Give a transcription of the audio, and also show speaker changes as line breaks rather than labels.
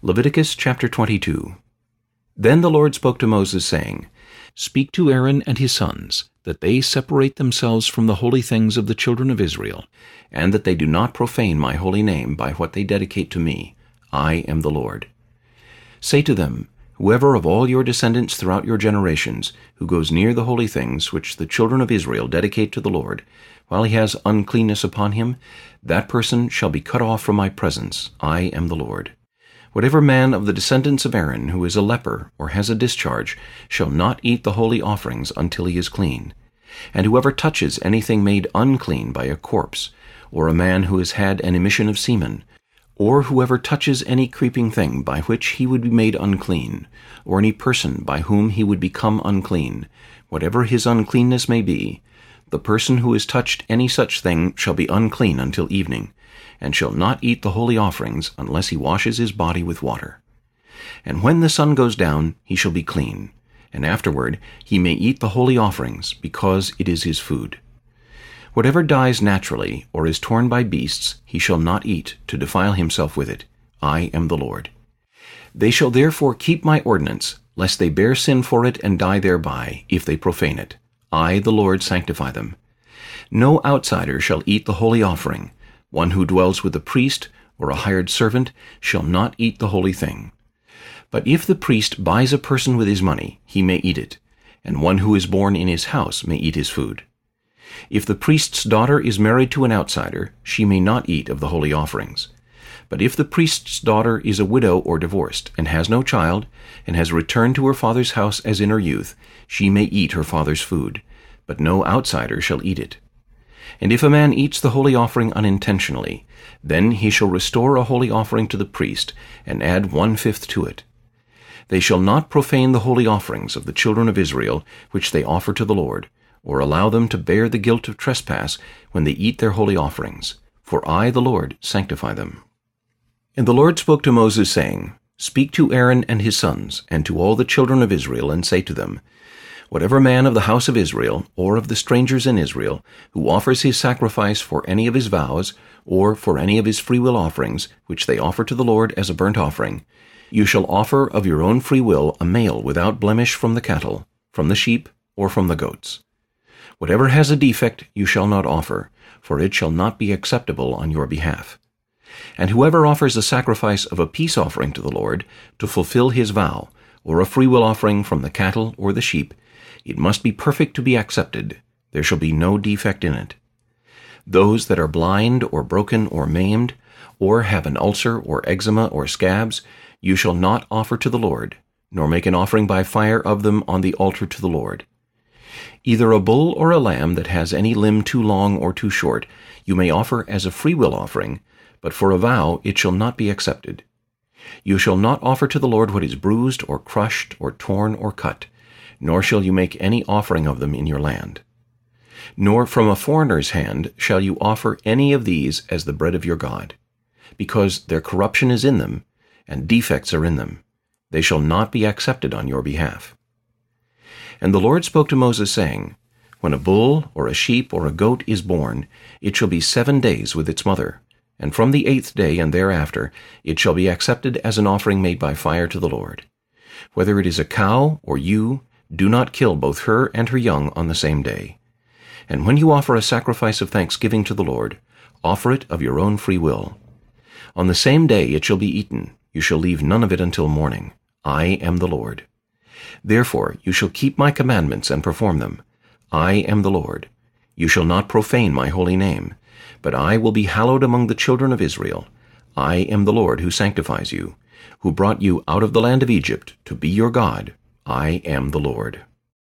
Leviticus chapter 22 Then the Lord spoke to Moses, saying, Speak to Aaron and his sons, that they separate themselves from the holy things of the children of Israel, and that they do not profane my holy name by what they dedicate to me. I am the Lord. Say to them, Whoever of all your descendants throughout your generations, who goes near the holy things which the children of Israel dedicate to the Lord, while he has uncleanness upon him, that person shall be cut off from my presence. I am the Lord. Whatever man of the descendants of Aaron who is a leper or has a discharge shall not eat the holy offerings until he is clean. And whoever touches anything made unclean by a corpse, or a man who has had an emission of semen, or whoever touches any creeping thing by which he would be made unclean, or any person by whom he would become unclean, whatever his uncleanness may be, the person who has touched any such thing shall be unclean until evening, and shall not eat the holy offerings unless he washes his body with water. And when the sun goes down, he shall be clean, and afterward he may eat the holy offerings, because it is his food. Whatever dies naturally, or is torn by beasts, he shall not eat, to defile himself with it. I am the Lord. They shall therefore keep my ordinance, lest they bear sin for it and die thereby, if they profane it. I, the Lord, sanctify them. No outsider shall eat the holy offering, one who dwells with a priest or a hired servant shall not eat the holy thing. But if the priest buys a person with his money, he may eat it, and one who is born in his house may eat his food. If the priest's daughter is married to an outsider, she may not eat of the holy offerings. But if the priest's daughter is a widow or divorced, and has no child, and has returned to her father's house as in her youth, she may eat her father's food, but no outsider shall eat it. And if a man eats the holy offering unintentionally, then he shall restore a holy offering to the priest, and add one-fifth to it. They shall not profane the holy offerings of the children of Israel, which they offer to the Lord, or allow them to bear the guilt of trespass when they eat their holy offerings. For I, the Lord, sanctify them. And the Lord spoke to Moses, saying, Speak to Aaron and his sons, and to all the children of Israel, and say to them, Whatever man of the house of Israel, or of the strangers in Israel, who offers his sacrifice for any of his vows, or for any of his freewill offerings, which they offer to the Lord as a burnt offering, you shall offer of your own free will a male without blemish from the cattle, from the sheep, or from the goats. Whatever has a defect you shall not offer, for it shall not be acceptable on your behalf. And whoever offers a sacrifice of a peace offering to the Lord, to fulfill his vow, or a freewill offering from the cattle or the sheep, it must be perfect to be accepted. There shall be no defect in it. Those that are blind or broken or maimed, or have an ulcer or eczema or scabs, you shall not offer to the Lord, nor make an offering by fire of them on the altar to the Lord. Either a bull or a lamb that has any limb too long or too short, you may offer as a freewill offering, but for a vow it shall not be accepted. You shall not offer to the Lord what is bruised or crushed or torn or cut, nor shall you make any offering of them in your land. Nor from a foreigner's hand shall you offer any of these as the bread of your God, because their corruption is in them, and defects are in them. They shall not be accepted on your behalf. And the Lord spoke to Moses, saying, When a bull, or a sheep, or a goat is born, it shall be seven days with its mother, and from the eighth day and thereafter it shall be accepted as an offering made by fire to the Lord. Whether it is a cow or ewe, do not kill both her and her young on the same day. And when you offer a sacrifice of thanksgiving to the Lord, offer it of your own free will. On the same day it shall be eaten. You shall leave none of it until morning. I am the Lord. Therefore you shall keep my commandments and perform them. I am the Lord. You shall not profane my holy name, but I will be hallowed among the children of Israel. I am the Lord who sanctifies you, who brought you out of the land of Egypt to be your God. I am the Lord.